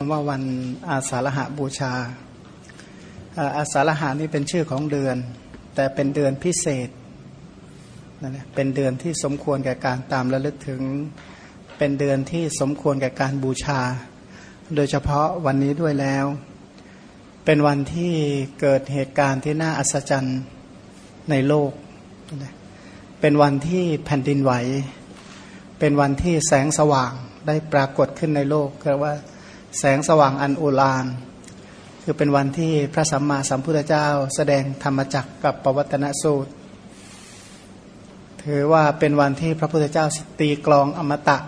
ว่าวันอาสาฬหาบูชา อาสาฬหานี่เป็นชื่อของเดือน แต่เป็นเดือนพิเศษนั่นแหละเป็นเดือนที่สมควรแก่การตามระลึกถึง เป็นเดือนที่สมควรแก่การบูชา โดยเฉพาะวันนี้ด้วยแล้ว เป็นวันที่เกิดเหตุการณ์ที่น่าอัศจรรย์ในโลก เป็นวันที่แผ่นดินไหว เป็นวันที่แสงสว่างได้ปรากฏขึ้นในโลกเรียกว่า แสงสว่างอันโอฬารคือเป็นวันที่พระสัมมาสัมพุทธเจ้า แสดงธรรมจักกับปวัตนสูตร ถือว่าเป็นวันที่พระพุทธเจ้าตีกลองอมตะ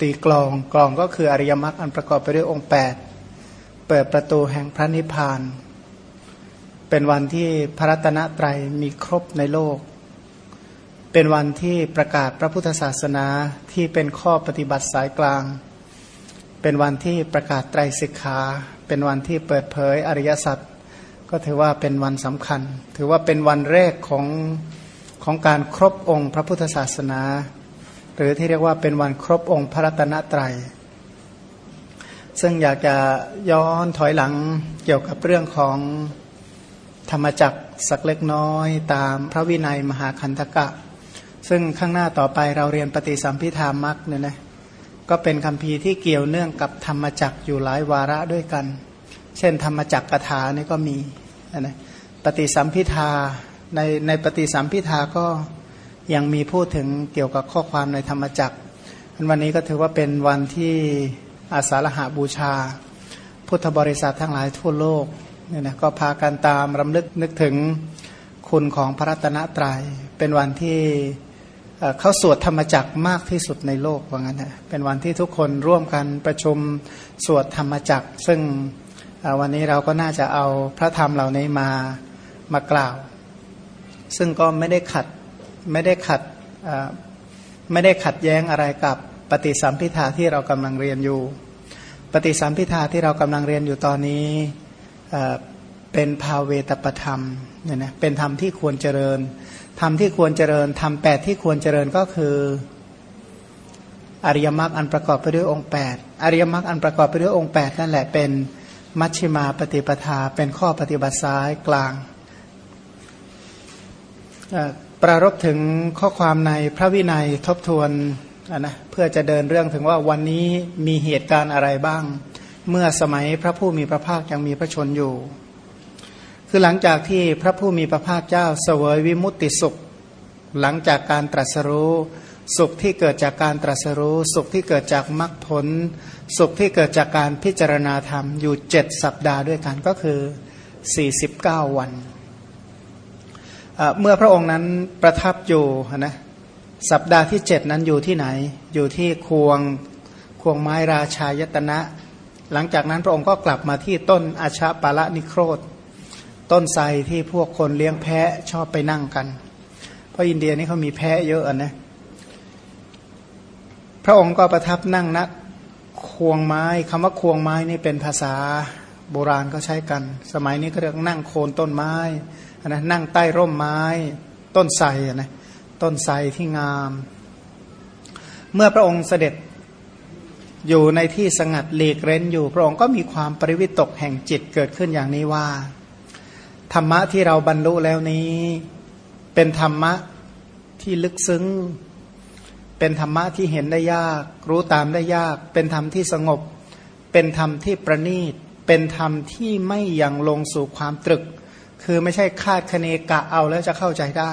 ตีกลองกลองก็คืออริยมรรคอันประกอบไปด้วยองค์ 8 เปิดประตูแห่งพระนิพพาน เป็นวันที่พระรัตนตรัยมีครบในโลก เป็นวันที่ประกาศพระพุทธศาสนาที่เป็นข้อปฏิบัติสายกลาง เป็นวันที่ประกาศไตรสิกขาเป็นวันที่เปิดเผยอริยสัจก็ถือว่าเป็นวันสำคัญ ถือว่าเป็นวันแรกของของการครบองค์พระพุทธศาสนา หรือที่เรียกว่าเป็นวันครบองค์พระรัตนตรัย ซึ่งอยากจะย้อนถอยหลังเกี่ยวกับเรื่องของธรรมจักสักเล็กน้อยตามพระวินัยมหาคันธกะ ซึ่งข้างหน้าต่อไปเราเรียนปฏิสัมพิธามักเนี่ยนะ ก็เป็นคำพีที่เกี่ยวเนื่องกับธรรมจักอยู่หลายวาระด้วยกัน เช่นธรรมจักกถานี่ก็มีนะปฏิสัมพิทาในในปฏิสัมพิทาก็ยังมีพูดถึงเกี่ยวกับข้อความในธรรมจักวันนี้ก็ถือว่าเป็นวันที่อาสาฬหาบูชา พุทธบริษัททั้งหลายทั่วโลกเนี่ยนะก็พากันตามรำลึกนึกถึงคุณของพระรัตนตรยัยเป็นวันที่ เขาสวดธรรมจักมากที่สุดในโลกว่างั้นนะเป็นวันที่ทุกคนร่วมกันประชุมสวดธรรมจักซึ่งวันนี้เราก็น่าจะเอาพระธรรมเหล่านี้มามากล่าว ซึ่งก็ไม่ได้ขัดไม่ได้ขัดไม่ได้ขัดแย้งอะไรกับปฏิสัมพิธาที่เรากำลังเรียนอยู่ ปฏิสัมพิธาที่เรากำลังเรียนอยู่ตอนนี้ เป็นภาเวตประธรรมเนี่ยนะเป็นธรรมที่ควรเจริญธรรมที่ควรเจริญธรรมแปดที่ควรเจริญก็คืออริยมรรคอันประกอบไปด้วยองค์ 8 อริยมรรคอันประกอบไปด้วยองค์ 8 นั่นแหละเป็นมัชฌิมาปฏิปทา เป็นข้อปฏิบัติซ้ายกลางปรารบถึงข้อความในพระวินัยทบทวนนะเพื่อจะเดินเรื่องถึงว่าวันนี้มีเหตุการณ์อะไรบ้าง เมื่อสมัยพระผู้มีพระภาคยังมีพระชนอยู่ คือหลังจากที่พระผู้มีพระภาคเจ้าเสวยวิมุตติสุข หลังจากการตรัสรู้สุขที่เกิดจากการตรัสรู้ สุขที่เกิดจากมรรคผล สุขที่เกิดจากการพิจารณาธรรมอยู่เจ็ดสัปดาห์ด้วยกันก็คือ 49 วัน เมื่อพระองค์นั้นประทับอยู่นะสัปดาห์ที่เจ็ดนั้นอยู่ที่ไหน อยู่ที่ควงควงไม้ราชายตนะ หลังจากนั้นพระองค์ก็กลับมาที่ต้นอาชาปาละนิโครธ ต้นไทรที่พวกคนเลี้ยงแพะชอบไปนั่งกัน เพราะอินเดียนี่เขามีแพะเยอะนะ พระองค์ก็ประทับนั่งนักควงไม้คำว่าควงไม้นี่เป็นภาษาโบราณก็ใช้กัน สมัยนี้ก็เรียกนั่งโคนต้นไม้นะนั่งใต้ร่มไม้ ต้นไทรนะต้นไทรที่งาม เมื่อพระองค์เสด็จอยู่ในที่สงัดหลีกเร้นอยู่ พระองค์ก็มีความปริวิตกแห่งจิตเกิดขึ้นอย่างนี้ว่า ธรรมะที่เราบรรลุแล้วนี้ เป็นธรรมะที่ลึกซึ้ง เป็นธรรมะที่เห็นได้ยาก รู้ตามได้ยาก เป็นธรรมที่สงบ เป็นธรรมที่ประณีต เป็นธรรมที่ไม่ยังลงสู่ความตรึก คือไม่ใช่คาดคะเนกะเอาแล้วจะเข้าใจได้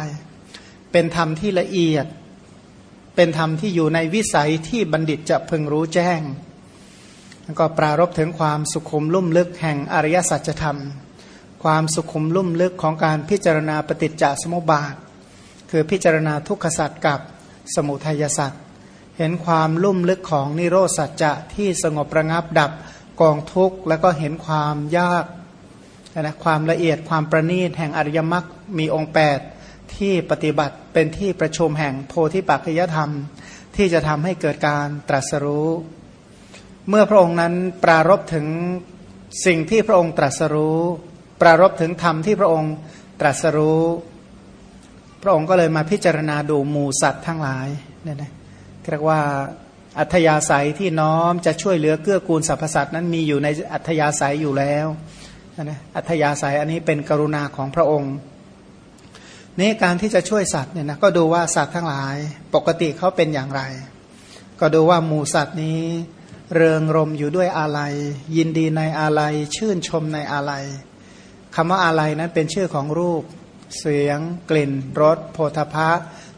เป็นธรรมที่ละเอียด เป็นธรรมที่อยู่ในวิสัยที่บัณฑิตจะพึงรู้แจ้ง แล้วก็ปรารบถึงความสุขุมลุ่มลึกแห่งอริยสัจธรรม ความสุขุมลุ่มลึกของการพิจารณาปฏิจจสมุปบาท คือพิจารณาทุกขสัตว์กับสมุทัยสัตว์เห็นความลุ่มลึกของนิโรสัจจะที่สงบระงับดับกองทุกข์แล้วก็เห็นความยากนะความละเอียดความประณีตแห่งอริยมรรคมีองค์ 8 ที่ปฏิบัติเป็นที่ประชุมแห่งโพธิปัจจยธรรม ที่จะทำให้เกิดการตรัสรู้ เมื่อพระองค์นั้นปรารบถึงสิ่งที่พระองค์ตรัสรู้ ปรารบถึงธรรมที่พระองค์ตรัสรู้ พระองค์ก็เลยมาพิจารณาดูหมูสัตว์ทั้งหลายเนี่ยนะเรียกว่าอัธยาศัยที่น้อมจะช่วยเหลือเกื้อกูลสรรพสัตว์นั้นมีอยู่ในอัธยาศัยอยู่แล้วนะอัธยาศัยอันนี้เป็นกรุณาของพระองค์นี่การที่จะช่วยสัตว์เนี่ยนะก็ดูว่าสัตว์ทั้งหลาย ปกติเขาเป็นอย่างไร ก็ดูว่าหมูสัตว์นี้ เริงรมอยู่ด้วยอาลัย ยินดีในอาลัย ชื่นชมในอาลัย คำว่าอาลัยนั้นเป็นชื่อของรูป เสียง กลิ่นรสโพธพะ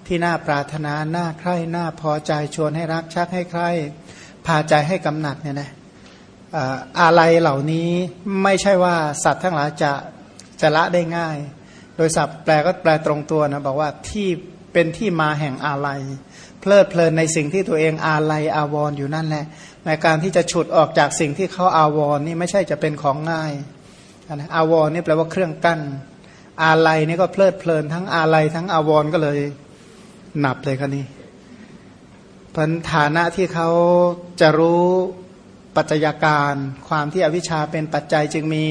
ที่น่าปรารถนาน่าใคร่น่าพอใจชวนให้รักชักให้ใคร่พาใจให้กำหนัดเนี่ยนะอะไรเหล่านี้ไม่ใช่ว่าสัตว์ทั้งหลายจะจะละได้ง่าย โดยศัพท์แปลก็แปลตรงตัวนะบอกว่าที่เป็นที่มาแห่งอาลัยเพลิดเพลินในสิ่งที่ตัวเองอาลัยอาวรออยู่นั่นแหละในการที่จะฉุดออกจากสิ่งที่เขาอาวรนี่ไม่ใช่จะเป็นของง่าย นะอาวรนี่แปลว่าเครื่องกั้น อาลัยนี่ก็เพลิดเพลินทั้งอาลัยทั้งอาวรก็เลยหนับเลยครับนี่พันฐานะที่เขาจะรู้ปัจจัยการ ความที่อวิชชาเป็นปัจจัยจึงมี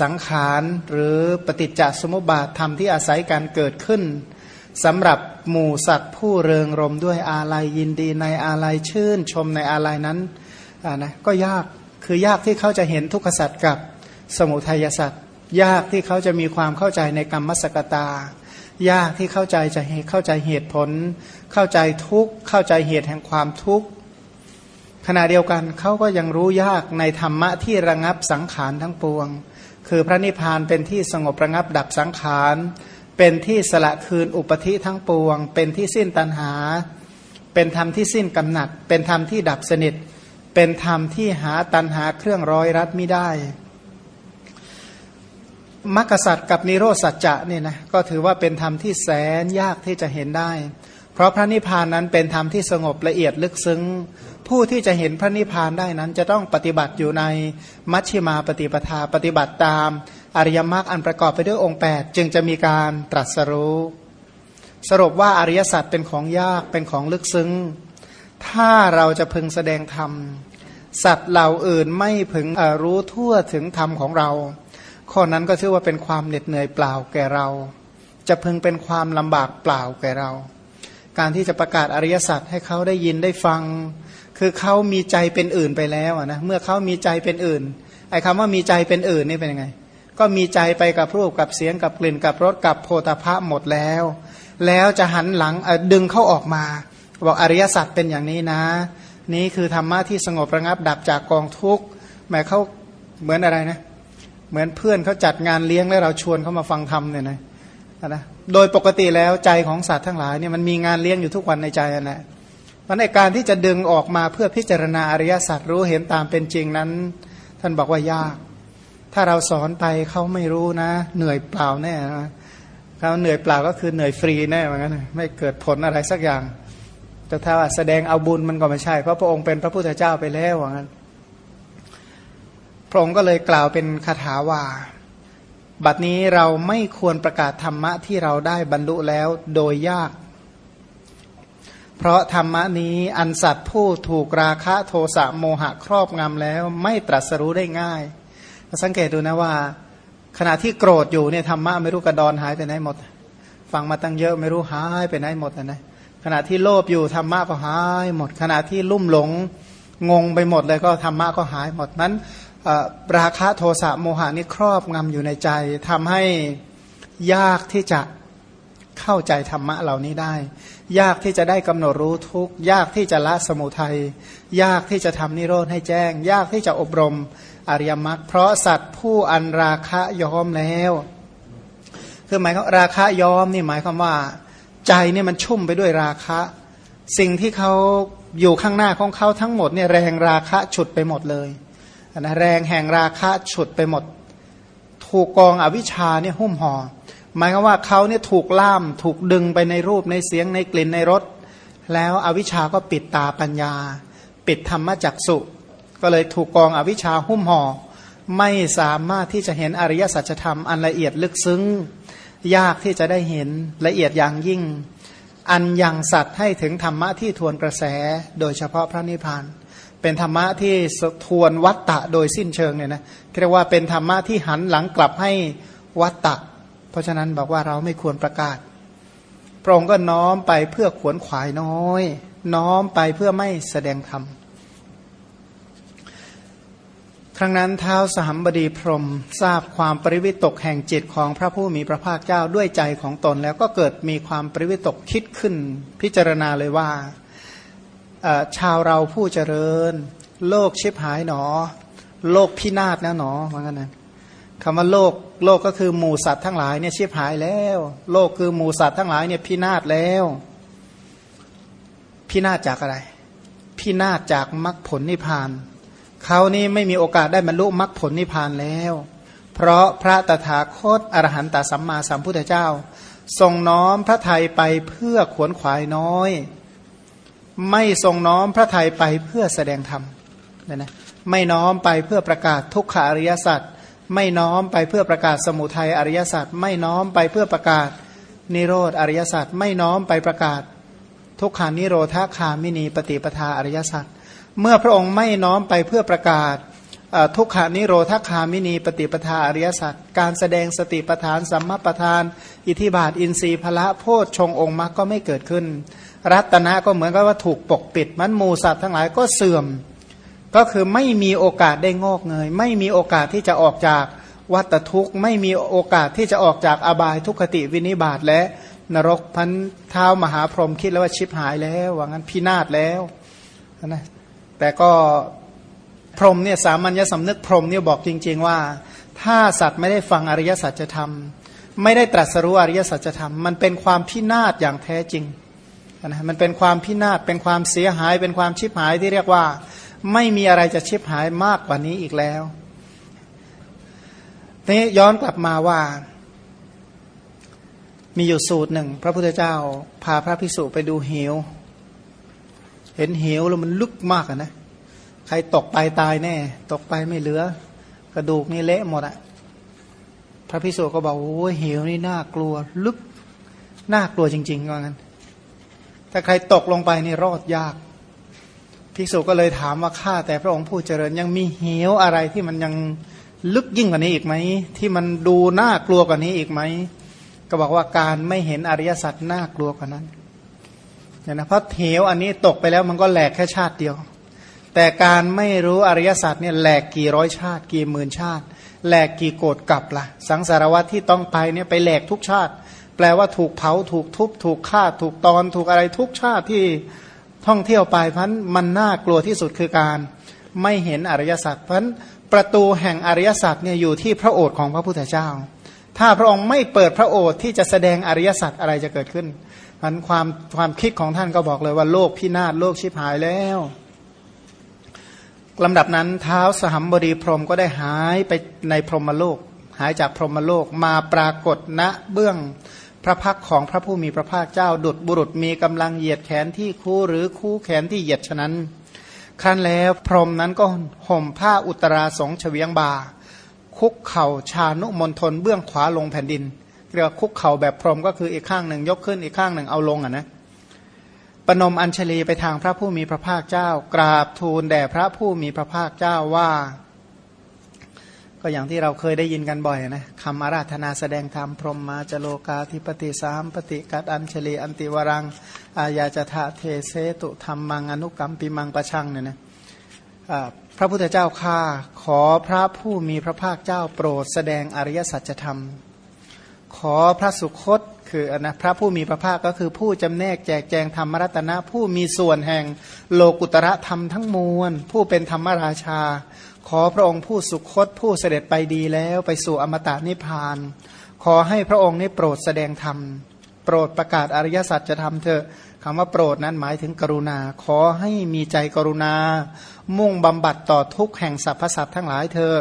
สังขารหรือปฏิจจสมุปบาทธรรมที่อาศัยการเกิดขึ้นสำหรับหมู่สัตว์ผู้เริงรมด้วยอาลัยยินดีในอาลัยชื่นชมในอาลัยนั้นนะก็ยากคือยากที่เขาจะเห็นทุกขสัตว์กับ สมุทัยสัตว์ยากที่เขาจะมีความเข้าใจในกรรมสกตายากที่เข้าใจจะเข้าใจเหตุผล เข้าใจทุกข์เข้าใจเหตุแห่งความทุกข์ขณะเดียวกันเขาก็ยังรู้ยากในธรรมะที่ระงับสังขารทั้งปวง คือพระนิพพานเป็นที่สงบระงับดับสังขารเป็นที่สละคืนอุปธิทั้งปวง เป็นที่สิ้นตัณหา เป็นธรรมที่สิ้นกำหนัด เป็นธรรมที่ดับสนิท เป็นธรรมที่หาตัณหาเครื่องร้อยรัดไม่ได้ มรรคสัตว์กับนิโรสัจจะเนี่ยนะก็ถือว่าเป็นธรรมที่แสนยากที่จะเห็นได้ เพราะพระนิพพานนั้นเป็นธรรมที่สงบละเอียดลึกซึ้ง ผู้ที่จะเห็นพระนิพพานได้นั้น จะต้องปฏิบัติอยู่ในมัชฌิมาปฏิปทาปฏิบัติตามอริยมรรคอันประกอบไปด้วยองค์ 8 จึงจะมีการตรัสรู้สรุปว่าอริยสัจเป็นของยากเป็นของลึกซึ้ง ถ้าเราจะพึงแสดงธรรม สัตว์เหล่าอื่นไม่พึงรู้ทั่วถึงธรรมของเรา ข้อนั้นก็ชื่อว่าเป็นความเหน็ดเหนื่อยเปล่าแก่เรา จะพึงเป็นความลำบากเปล่าแก่เรา การที่จะประกาศอริยสัจให้เขาได้ยินได้ฟัง คือเขามีใจเป็นอื่นไปแล้วนะเมื่อเขามีใจเป็นอื่นไอ้คำว่ามีใจเป็นอื่นนี่เป็นยังไง ก็มีใจไปกับรูปกับเสียงกับกลิ่นกับรสกับโพธาภะหมดแล้ว แล้วจะหันหลังดึงเข้าออกมา บอกอริยสัจเป็นอย่างนี้นะ นี่คือธรรมะที่สงบระงับดับจากกองทุกข์หมายเขาเหมือนอะไรนะ เหมือนเพื่อนเขาจัดงานเลี้ยงแล้วเราชวนเขามาฟังธรรมเนี่ยนะนะโดยปกติแล้วใจของสัตว์ทั้งหลายเนี่ยมันมีงานเลี้ยงอยู่ทุกวันในใจนะมันในการที่จะดึงออกมาเพื่อพิจารณาอริยสัจรู้เห็นตามเป็นจริงนั้น ท่านบอกว่ายาก ถ้าเราสอนไปเขาไม่รู้นะ เหนื่อยเปล่าแน่นะเขาเหนื่อยเปล่าก็คือเหนื่อยฟรีแน่เหมือนกันไม่เกิดผลอะไรสักอย่าง แต่ถ้าแสดงเอาบุญมันก็ไม่ใช่เพราะพระองค์เป็นพระพุทธเจ้าไปแล้วว่างั้น พระองค์ก็เลยกล่าวเป็นคาถาว่า บัดนี้เราไม่ควรประกาศธรรมะที่เราได้บรรลุแล้วโดยยาก เพราะธรรมะนี้อันสัตว์ผู้ถูกราคะโทสะโมหะครอบงำแล้ว ไม่ตรัสรู้ได้ง่าย สังเกตดูนะว่า ขณะที่โกรธอยู่เนี่ยธรรมะไม่รู้กระดอนหายไปไหนหมด ฟังมาตั้งเยอะไม่รู้หายไปไหนหมดนะขณะที่โลภอยู่ธรรมะก็หายหมด ขณะที่ลุ่มหลงงงไปหมดเลยก็ธรรมะก็หายหมดนั้น ราคะโทสะโมหะนี่ครอบงำอยู่ในใจทำให้ยากที่จะเข้าใจธรรมะเหล่านี้ได้ ยากที่จะได้กำหนดรู้ทุกยากที่จะละสมุทัยยากที่จะทำนิโรธให้แจ้ง ยากที่จะอบรมอริยมรรคเพราะสัตว์ผู้อันราคะยอมแล้วคือหมายความราคะยอมนี่หมายความว่า ใจนี่มันชุ่มไปด้วยราคะ สิ่งที่เขาอยู่ข้างหน้าของเขาทั้งหมดเนี่ยแรงราคะฉุดไปหมดเลย นะแรงแห่งราคะฉุดไปหมด ถูกกองอวิชชาเนี่ยหุ้มห่อหมายความว่าเขาเนี่ยถูกล่ามถูกดึงไปในรูปในเสียงในกลิ่นในรสแล้วอวิชชาก็ปิดตาปัญญา ปิดธรรมจักสุ ก็เลยถูกกองอวิชชาหุ้มห่อไม่สามารถที่จะเห็นอริยสัจธรรมอันละเอียดลึกซึ้ง ยากที่จะได้เห็นละเอียดอย่างยิ่ง อันยังสัตว์ให้ถึงธรรมะที่ทวนกระแสโดยเฉพาะพระนิพพาน เป็นธรรมะที่ทวนวัตตะโดยสิ้นเชิงเนี่ยนะเรียกว่าเป็นธรรมะที่หันหลังกลับให้วัตตะ เพราะฉะนั้นบอกว่าเราไม่ควรประกาศพระองค์ก็น้อมไปเพื่อขวนขวายน้อย น้อมไปเพื่อไม่แสดงธรรมครั้งนั้นเท้าสหัมบดีพรมทราบความปริวิตกแห่งจิตของพระผู้มีพระภาคเจ้าด้วยใจของตนแล้วก็เกิดมีความปริวิตกคิดขึ้น พิจารณาเลยว่า ชาวเราผู้เจริญ โลกชิบหายหนอ โลกพินาศนะหนอเหมือนกันนะคำว่าโลกโลกก็คือหมูสัตว์ทั้งหลายเนี่ยชิบหายแล้ว โลกคือหมูสัตว์ทั้งหลายเนี่ยพินาศแล้ว พินาศจากอะไร พินาศจากมรรคผลนิพพานเขานี่ไม่มีโอกาสได้บรรลุมรรคผลนิพพานแล้ว เพราะพระตถาคตอรหันตสัมมาสัมพุทธเจ้า ทรงน้อมพระไทยไปเพื่อขวนขวายน้อย ไม่ทรงน้อมพระไทยไปเพื่อแสดงธรรมนะนะไม่น้อมไปเพื่อประกาศทุกขาริยสัจไม่น้อมไปเพื่อประกาศสมุทัยอริยสัจไม่น้อมไปเพื่อประกาศนิโรธอริยสัจไม่น้อมไปประกาศ ทุกขานิโรธาคามินีปฏิปทาอริยสัจเมื่อพระองค์ไม่น้อมไปเพื่อประกาศทุกขานิโรธาคามินีปฏิปทาอริยสัจการแสดงสติปทานสัมมาปทาน อิทิบาทอินทรีย์พละโพชฌงองค์มรรคก็ไม่เกิดขึ้น รัตนะก็เหมือนกับว่าถูกปกปิดมันมูสัตว์ทั้งหลายก็เสื่อม ก็คือไม่มีโอกาสได้งอกเงย ไม่มีโอกาสที่จะออกจากวัตทุกข์ ไม่มีโอกาสที่จะออกจากอบายทุกขติวินิบาตและนรกพันเท้ามหาพรหมคิดแล้วว่าชิบหายแล้วว่างั้นพินาศแล้วนะแต่ก็พรหมเนี่ยสามัญญสำนึกพรหมเนี่ยบอกจริง ๆ ว่า ถ้าสัตว์ไม่ได้ฟังอริยสัจธรรม ไม่ได้ตรัสรู้อริยสัจธรรม มันเป็นความพินาศอย่างแท้จริง นะมันเป็นความพินาศเป็นความเสียหาย เป็นความชิบหายที่เรียกว่า ไม่มีอะไรจะชิบหายมากกว่านี้อีกแล้วนี้ย้อนกลับมาว่า มีอยู่สูตรหนึ่ง พระพุทธเจ้า พาพระภิกษุไปดูเหว เห็นเหวแล้วมันลึกมากนะใครตกไปตายแน่ ตกไปไม่เหลือ กระดูกนี่เละหมดอะพระภิกษุก็บอกโอ้เหวนี่น่ากลัว ลึกน่ากลัวจริงๆว่างั้น ถ้าใครตกลงไปนี่รอดยากภิกษุก็เลยถามว่าข้าแต่พระองค์ผู้เจริญยังมีเหวอะไรที่มันยังลึกยิ่งกว่านี้อีกไหม ที่มันดูน่ากลัวกว่านี้อีกไหม ก็บอกว่าการไม่เห็นอริยสัจน่ากลัวกว่านั้นเนี่ยนะเพราะเหวอันนี้ตกไปแล้วมันก็แหลกแค่ชาติเดียว แต่การไม่รู้อริยสัจเนี่ยแหลกกี่ร้อยชาติ กี่หมื่นชาติแหลกกี่โกดกลับละ่ะ สังสารวัตที่ต้องไปเนี่ยไปแหลกทุกชาติ แปลว่าถูกเผาถูกทุบ ถูกฆ่า ถูกตอนถูกอะไรทุกชาติที่ท่องเที่ยวไปพันมันน่ากลัวที่สุดคือการไม่เห็นอริยสัจพราะประตูแห่งอริยสัจเนี่ยอยู่ที่พระโอษฐ์ของพระพุทธเจ้า ถ้าพระองค์ไม่เปิดพระโอษฐ์ที่จะแสดงอริยสัจอะไรจะเกิดขึ้นมันความความคิดของท่านก็บอกเลยว่าโลกพินาศโลกชิบหายแล้วลำดับนั้นเท้าสหัมบดีพรหมก็ได้หายไปในพรหมโลก หายจากพรหมโลกมาปรากฏณเบื้อง พระพักของพระผู้มีพระภาคเจ้า ดุดบุรุษมีกำลังเหยียดแขนที่คู่หรือคู่แขนที่เหยียดฉะนั้น ครั้นแล้วพรหมนั้นก็ห่มผ้าอุตราสงเฉวียงบา คุกเข่าชานุมนทนเบื้องขวาลงแผ่นดินเรียกว่าคุกเข่าแบบพรหมก็คืออีกข้างหนึ่งยกขึ้นอีกข้างหนึ่งเอาลงอะนะปนมอัญชลีไปทางพระผู้มีพระภาคเจ้า กราบทูลแด่พระผู้มีพระภาคเจ้าว่า ก็อย่างที่เราเคยได้ยินกันบ่อยนะคำอาราธนาแสดงธรรมพรหมมาจโลกาธิปติสามปฏิกัดอัญชลีอันติวรัง อายาจทะเทเสตุธรรมมังอนุกรรมปิมังประชังเนี่ยนะพระพุทธเจ้าข้าขอพระผู้มีพระภาคเจ้าโปรดแสดงอริยสัจธรรม ขอพระสุคต คือนะพระผู้มีพระภาคก็คือผู้จำแนกแจกแจงธรรมรัตนะ ผู้มีส่วนแห่งโลกุตระธรรมทั้งมวล ผู้เป็นธรรมราชา ขอพระองค์ผู้สุคตผู้เสด็จไปดีแล้วไปสู่อมตะนิพพาน ขอให้พระองค์นี้โปรดแสดงธรรม โปรดประกาศอริยสัจจะทำเถอะคำว่าโปรดนั้นหมายถึงกรุณา ขอให้มีใจกรุณา มุ่งบำบัดต่อทุกแห่งสรรพสัตว์ทั้งหลายเธอ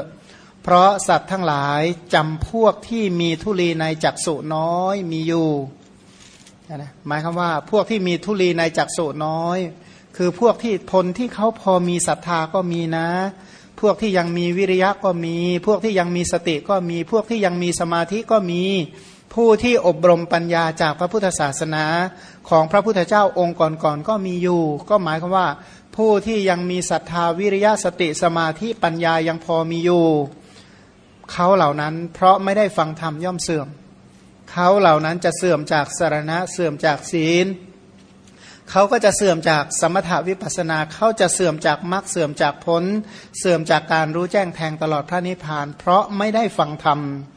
เพราะสัตว์ทั้งหลายจำพวกที่มีทุลีในจักสุน้อยมีอยู่นะหมายคำว่าพวกที่มีทุลีในจักสุน้อย คือพวกที่พลที่เขาพอมีศรัทธาก็มีนะ พวกที่ยังมีวิริยะก็มี พวกที่ยังมีสติก็มี พวกที่ยังมีสมาธิก็มี ผู้ที่อบรมปัญญาจากพระพุทธศาสนาของพระพุทธเจ้าองค์ก่อนๆก็มีอยู่ ก็หมายความว่า ผู้ที่ยังมีศรัทธาวิริยะสติสมาธิปัญญายังพอมีอยู่ เขาเหล่านั้นเพราะไม่ได้ฟังธรรมย่อมเสื่อม เขาเหล่านั้นจะเสื่อมจากสารณะเสื่อมจากศีล เขาก็จะเสื่อมจากสมถวิปัสนา เขาจะเสื่อมจากมรรคเสื่อมจากพ้นเสื่อมจากการรู้แจ้งแทงตลอดพระนิพพาน เพราะไม่ได้ฟังธรรมเ